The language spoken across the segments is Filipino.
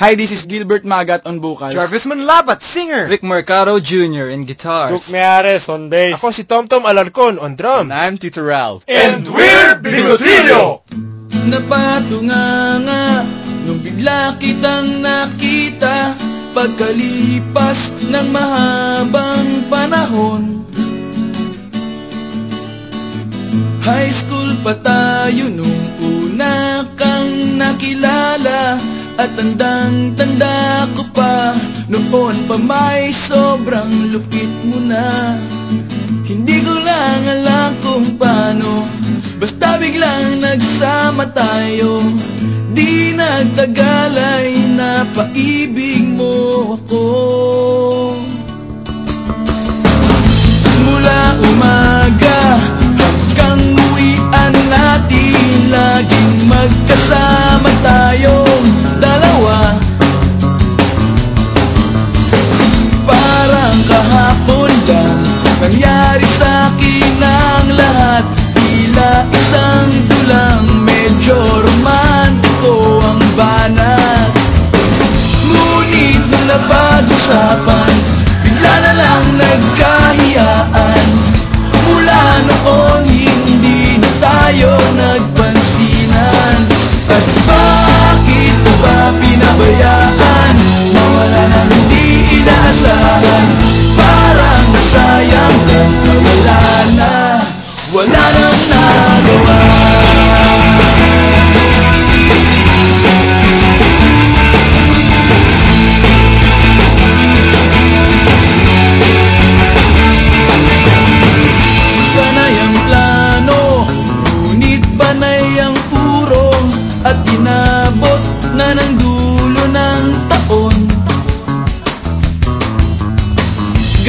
Hi, this is Gilbert Magat on vocals. Jarvis Manlabat, singer. Rick Mercado Jr. in guitars. Duke Meares on bass. Ako si Tomtom Alarcon on drums. And I'm Tito Ralph. And we're Bigotillo! Napatunganga nung bigla kitang nakita Pagkalipas ng mahabang panahon High school pa tayo nung una kang nakilala At tandang-tanda ko pa Noon pa may sobrang lupit mo na. Hindi ko lang alam kung paano Basta biglang nagsama tayo. Di nagtagal ay napaibig mo ako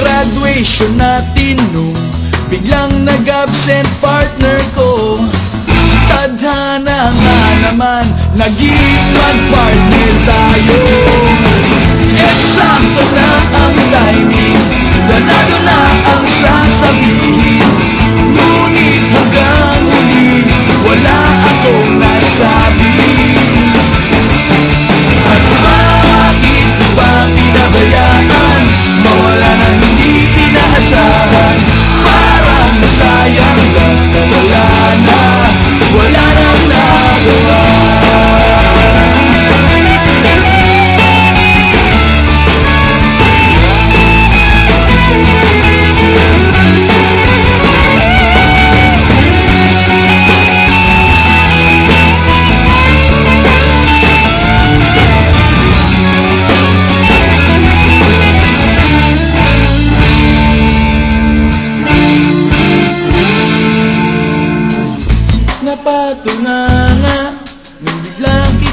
Graduation natin nung Biglang nag-absent partner ko. Tadhana nga naman Naging mag-partner tayo. Eksakto na ang timing Ganado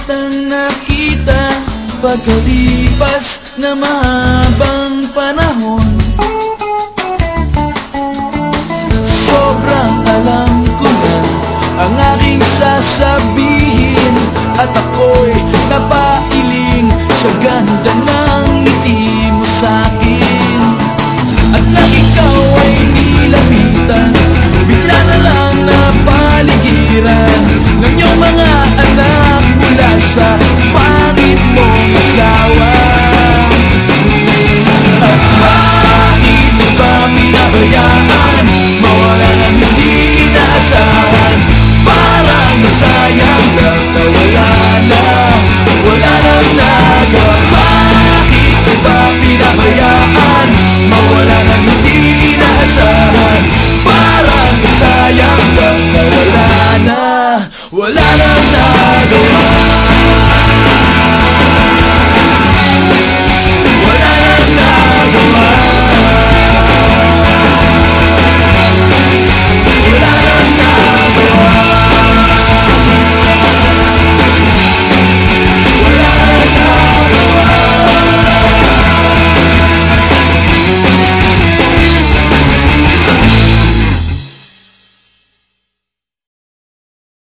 kitang nakita? Pagkalipas na mahabang panahon